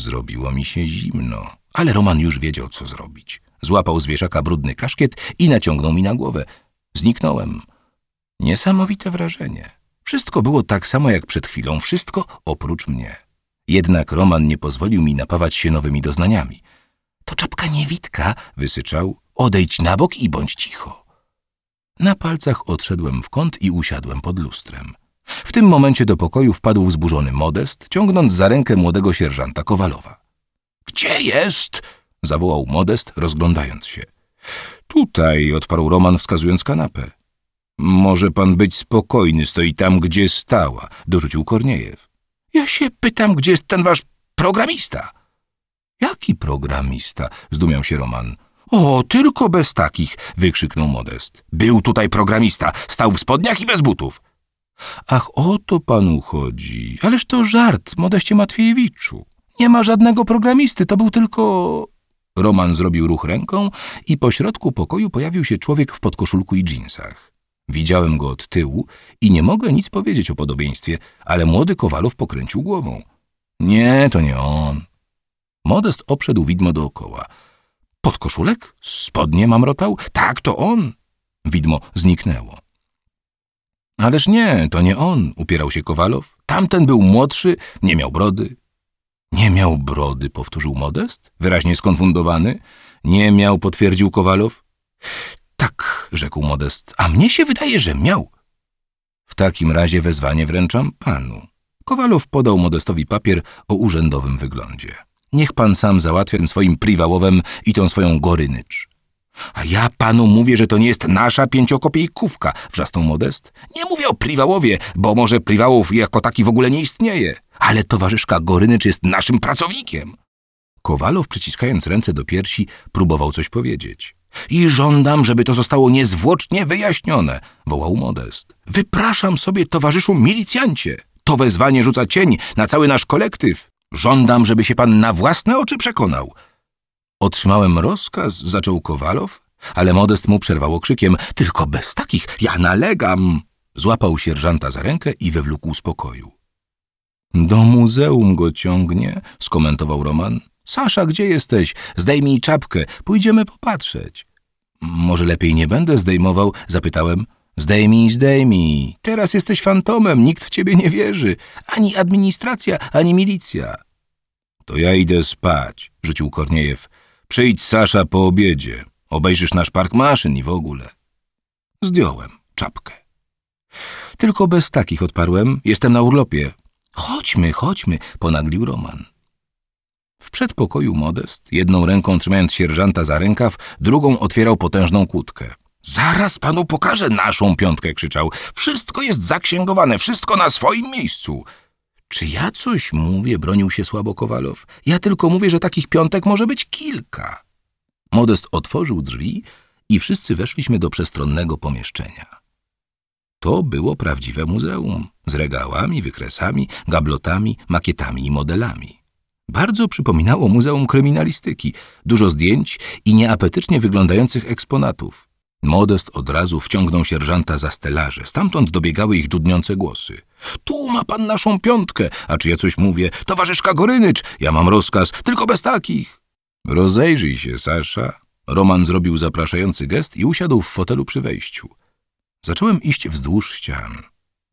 Zrobiło mi się zimno, ale Roman już wiedział, co zrobić. Złapał z brudny kaszkiet i naciągnął mi na głowę. Zniknąłem. Niesamowite wrażenie. Wszystko było tak samo jak przed chwilą, wszystko oprócz mnie. Jednak Roman nie pozwolił mi napawać się nowymi doznaniami. To czapka niewitka, wysyczał. Odejdź na bok i bądź cicho. Na palcach odszedłem w kąt i usiadłem pod lustrem. W tym momencie do pokoju wpadł wzburzony Modest, ciągnąc za rękę młodego sierżanta Kowalowa. Gdzie jest? zawołał Modest, rozglądając się. Tutaj, odparł Roman, wskazując kanapę. Może pan być spokojny, stoi tam, gdzie stała, dorzucił Korniejew. Ja się pytam, gdzie jest ten wasz programista? Jaki programista? zdumiał się Roman. O, tylko bez takich, wykrzyknął Modest. Był tutaj programista, stał w spodniach i bez butów. Ach, o to panu chodzi. Ależ to żart, Modeście Matwiejewiczu. Nie ma żadnego programisty, to był tylko... Roman zrobił ruch ręką i po środku pokoju pojawił się człowiek w podkoszulku i dżinsach. Widziałem go od tyłu i nie mogę nic powiedzieć o podobieństwie, ale młody Kowalow pokręcił głową. Nie, to nie on. Modest obszedł widmo dookoła. Podkoszulek? Spodnie mamrotał? Tak, to on. Widmo zniknęło. Ależ nie, to nie on, upierał się Kowalow. Tamten był młodszy, nie miał brody. Nie miał brody, powtórzył Modest, wyraźnie skonfundowany. Nie miał, potwierdził Kowalow. Tak, rzekł Modest, a mnie się wydaje, że miał. W takim razie wezwanie wręczam panu. Kowalow podał Modestowi papier o urzędowym wyglądzie. Niech pan sam załatwia tym swoim priwałowem i tą swoją gorynycz. A ja panu mówię, że to nie jest nasza pięciokopiejkówka, wrzasnął Modest. Nie mówię o priwałowie, bo może priwałów jako taki w ogóle nie istnieje. Ale towarzyszka Gorynycz jest naszym pracownikiem. Kowalow, przyciskając ręce do piersi, próbował coś powiedzieć. I żądam, żeby to zostało niezwłocznie wyjaśnione, wołał Modest. Wypraszam sobie, towarzyszu milicjancie. To wezwanie rzuca cień na cały nasz kolektyw. Żądam, żeby się pan na własne oczy przekonał. Otrzymałem rozkaz, zaczął Kowalow, ale Modest mu przerwał okrzykiem. Tylko bez takich, ja nalegam. Złapał sierżanta za rękę i wywlókł z pokoju. Do muzeum go ciągnie, skomentował Roman. Sasza, gdzie jesteś? Zdejmij czapkę, pójdziemy popatrzeć. Może lepiej nie będę zdejmował? Zapytałem. Zdejmij, zdejmij. Teraz jesteś fantomem, nikt w ciebie nie wierzy. Ani administracja, ani milicja. To ja idę spać, rzucił Korniejew. Przyjdź, Sasza, po obiedzie. Obejrzysz nasz park maszyn i w ogóle. Zdjąłem czapkę. Tylko bez takich odparłem. Jestem na urlopie. Chodźmy, chodźmy, ponaglił Roman. W przedpokoju Modest, jedną ręką trzymając sierżanta za rękaw, drugą otwierał potężną kłódkę. Zaraz panu pokażę naszą piątkę, krzyczał. Wszystko jest zaksięgowane, wszystko na swoim miejscu. Czy ja coś mówię, bronił się słabo Kowalow. Ja tylko mówię, że takich piątek może być kilka. Modest otworzył drzwi i wszyscy weszliśmy do przestronnego pomieszczenia. To było prawdziwe muzeum, z regałami, wykresami, gablotami, makietami i modelami. Bardzo przypominało Muzeum Kryminalistyki, dużo zdjęć i nieapetycznie wyglądających eksponatów. Modest od razu wciągnął sierżanta za stelaże, stamtąd dobiegały ich dudniące głosy. Tu ma pan naszą piątkę, a czy ja coś mówię? Towarzyszka Gorynycz, ja mam rozkaz, tylko bez takich. Rozejrzyj się, Sasza. Roman zrobił zapraszający gest i usiadł w fotelu przy wejściu. Zacząłem iść wzdłuż ścian.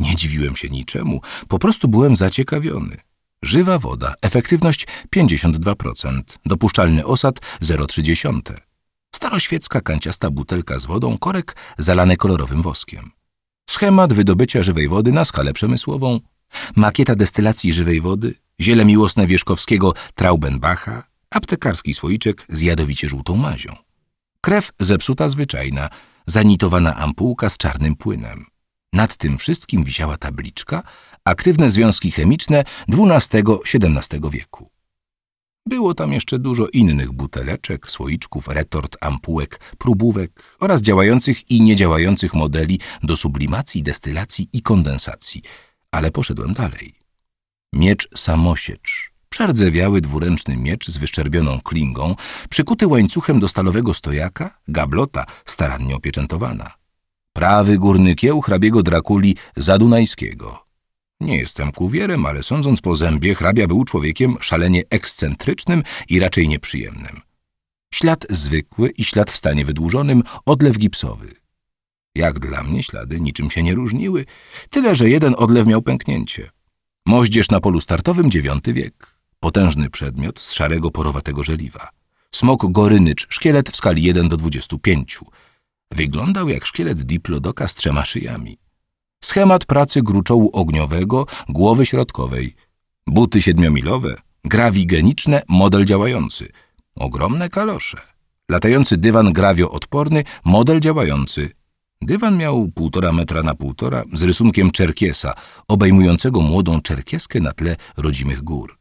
Nie dziwiłem się niczemu, po prostu byłem zaciekawiony. Żywa woda, efektywność 52%, dopuszczalny osad 0,3. Staroświecka kanciasta butelka z wodą, korek zalany kolorowym woskiem. Schemat wydobycia żywej wody na skalę przemysłową, makieta destylacji żywej wody, ziele miłosne Wierzchowskiego Traubenbacha, aptekarski słoiczek z jadowicie żółtą mazią. Krew zepsuta zwyczajna, zanitowana ampułka z czarnym płynem. Nad tym wszystkim wisiała tabliczka Aktywne związki chemiczne XII-XVII wieku. Było tam jeszcze dużo innych buteleczek, słoiczków, retort, ampułek, próbówek oraz działających i niedziałających modeli do sublimacji, destylacji i kondensacji, ale poszedłem dalej. Miecz samosiecz, przerdzewiały dwuręczny miecz z wyszczerbioną klingą, przykuty łańcuchem do stalowego stojaka, gablota starannie opieczętowana. Prawy górny kieł hrabiego Drakuli Zadunajskiego. Nie jestem kuwierem, ale sądząc po zębie, hrabia był człowiekiem szalenie ekscentrycznym i raczej nieprzyjemnym. Ślad zwykły i ślad w stanie wydłużonym, odlew gipsowy. Jak dla mnie ślady niczym się nie różniły, tyle że jeden odlew miał pęknięcie. Moździerz na polu startowym IX wiek. Potężny przedmiot z szarego porowatego żeliwa. Smok gorynycz, szkielet w skali 1 do 25. Wyglądał jak szkielet diplodoka z trzema szyjami. Schemat pracy gruczołu ogniowego, głowy środkowej. Buty siedmiomilowe, grawigeniczne, model działający. Ogromne kalosze. Latający dywan grawio-odporny, model działający. Dywan miał półtora metra na półtora z rysunkiem czerkiesa, obejmującego młodą czerkieskę na tle rodzimych gór.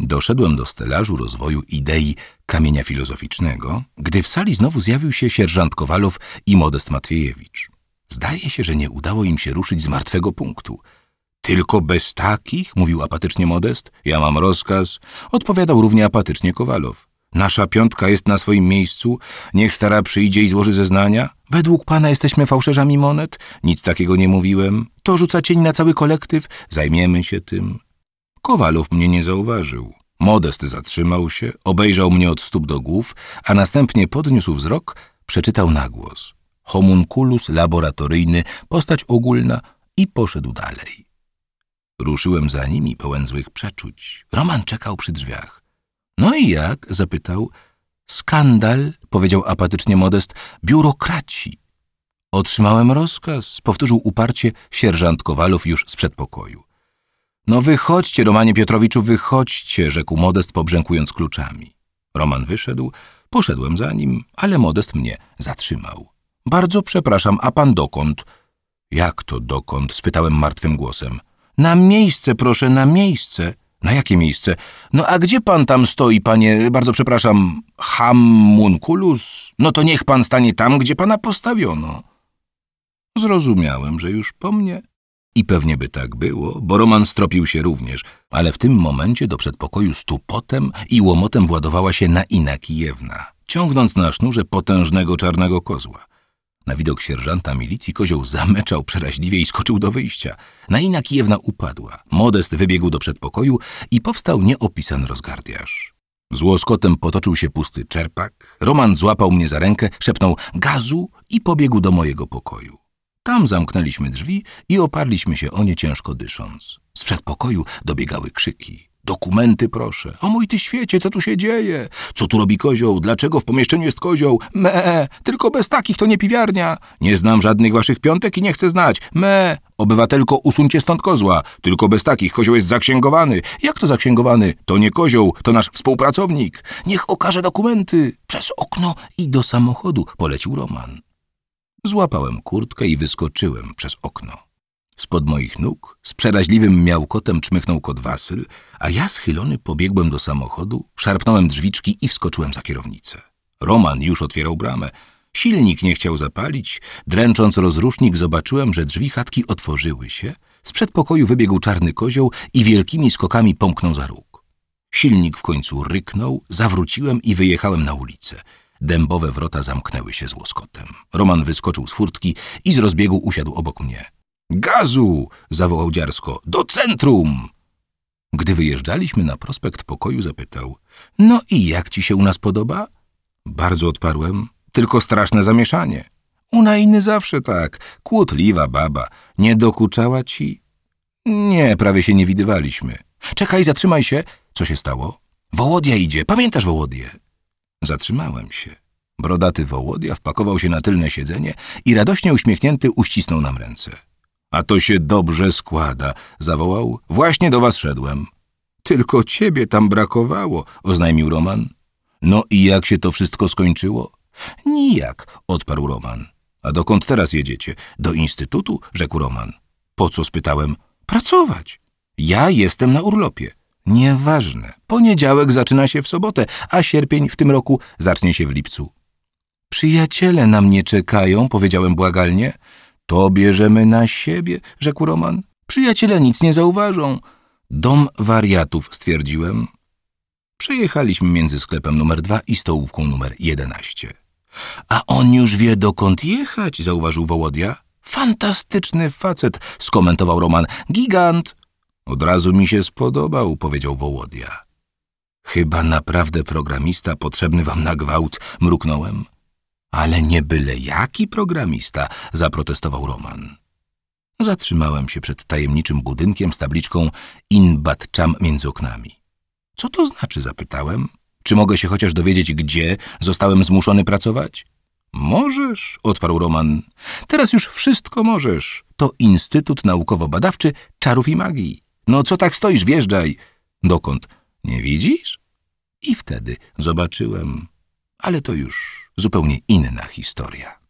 Doszedłem do stelażu rozwoju idei kamienia filozoficznego, gdy w sali znowu zjawił się sierżant Kowalow i Modest Matwiejewicz. Zdaje się, że nie udało im się ruszyć z martwego punktu. Tylko bez takich, mówił apatycznie Modest. Ja mam rozkaz. Odpowiadał równie apatycznie Kowalow. Nasza piątka jest na swoim miejscu. Niech stara przyjdzie i złoży zeznania. Według pana jesteśmy fałszerzami monet? Nic takiego nie mówiłem. To rzuca cień na cały kolektyw. Zajmiemy się tym. Kowalow mnie nie zauważył. Modest zatrzymał się, obejrzał mnie od stóp do głów, a następnie podniósł wzrok, przeczytał na głos. Homunculus laboratoryjny, postać ogólna i poszedł dalej. Ruszyłem za nimi pełen złych przeczuć. Roman czekał przy drzwiach. No i jak? zapytał. Skandal, powiedział apatycznie Modest, biurokraci. Otrzymałem rozkaz, powtórzył uparcie sierżant Kowalow już z przedpokoju. No wychodźcie, Romanie Piotrowiczu, wychodźcie, rzekł Modest pobrzękując kluczami. Roman wyszedł, poszedłem za nim, ale Modest mnie zatrzymał. Bardzo przepraszam, a pan dokąd? Jak to dokąd? spytałem martwym głosem. Na miejsce, proszę, na miejsce. Na jakie miejsce? No a gdzie pan tam stoi, panie, bardzo przepraszam, hammunculus? No to niech pan stanie tam, gdzie pana postawiono. Zrozumiałem, że już po mnie. I pewnie by tak było, bo Roman stropił się również, ale w tym momencie do przedpokoju stupotem i łomotem władowała się Naina Kijewna, ciągnąc na sznurze potężnego czarnego kozła. Na widok sierżanta milicji kozioł zameczał przeraźliwie i skoczył do wyjścia. Naina Kijewna upadła. Modest wybiegł do przedpokoju i powstał nieopisany rozgardiaż. Z łoskotem potoczył się pusty czerpak. Roman złapał mnie za rękę, szepnął gazu i pobiegł do mojego pokoju. Tam zamknęliśmy drzwi i oparliśmy się o nie ciężko dysząc. Z przedpokoju dobiegały krzyki. Dokumenty proszę. O mój ty świecie, co tu się dzieje? Co tu robi kozioł? Dlaczego w pomieszczeniu jest kozioł? Me, tylko bez takich to nie piwiarnia. Nie znam żadnych waszych piątek i nie chcę znać. Me, obywatelko, usuńcie stąd kozła. Tylko bez takich kozioł jest zaksięgowany. Jak to zaksięgowany? To nie kozioł, to nasz współpracownik. Niech okaże dokumenty. Przez okno i do samochodu polecił Roman. Złapałem kurtkę i wyskoczyłem przez okno. Spod moich nóg z przeraźliwym miałkotem czmychnął kot Wasyl, a ja schylony pobiegłem do samochodu, szarpnąłem drzwiczki i wskoczyłem za kierownicę. Roman już otwierał bramę. Silnik nie chciał zapalić. Dręcząc rozrusznik zobaczyłem, że drzwi chatki otworzyły się. Z przedpokoju wybiegł czarny kozioł i wielkimi skokami pomknął za róg. Silnik w końcu ryknął, zawróciłem i wyjechałem na ulicę. Dębowe wrota zamknęły się z łoskotem. Roman wyskoczył z furtki i z rozbiegu usiadł obok mnie. Gazu! zawołał dziarsko. Do centrum! Gdy wyjeżdżaliśmy na prospekt pokoju, zapytał. No i jak ci się u nas podoba? Bardzo odparłem. Tylko straszne zamieszanie. Una inny zawsze tak. Kłótliwa baba. Nie dokuczała ci? Nie, prawie się nie widywaliśmy. Czekaj, zatrzymaj się. Co się stało? Wołodia idzie. Pamiętasz Wołodię? Zatrzymałem się. Brodaty Wołodia wpakował się na tylne siedzenie i radośnie uśmiechnięty uścisnął nam ręce. A to się dobrze składa, zawołał. Właśnie do was szedłem. Tylko ciebie tam brakowało, oznajmił Roman. No i jak się to wszystko skończyło? Nijak, odparł Roman. A dokąd teraz jedziecie? Do instytutu? rzekł Roman. Po co spytałem? Pracować. Ja jestem na urlopie. Nieważne. Poniedziałek zaczyna się w sobotę, a sierpień w tym roku zacznie się w lipcu. Przyjaciele na mnie czekają, powiedziałem błagalnie. To bierzemy na siebie, rzekł Roman. Przyjaciele nic nie zauważą. Dom wariatów, stwierdziłem. Przejechaliśmy między sklepem numer dwa i stołówką numer jedenaście. A on już wie, dokąd jechać, zauważył Wołodia. Fantastyczny facet, skomentował Roman. Gigant. Od razu mi się spodobał, powiedział Wołodia. Chyba naprawdę programista potrzebny wam na gwałt, mruknąłem. Ale nie byle jaki programista, zaprotestował Roman. Zatrzymałem się przed tajemniczym budynkiem z tabliczką In Bad Cham między oknami. Co to znaczy, zapytałem. Czy mogę się chociaż dowiedzieć, gdzie zostałem zmuszony pracować? Możesz, odparł Roman. Teraz już wszystko możesz. To Instytut Naukowo-Badawczy Czarów i Magii. No co tak stoisz, wjeżdżaj. Dokąd? Nie widzisz? I wtedy zobaczyłem. Ale to już zupełnie inna historia.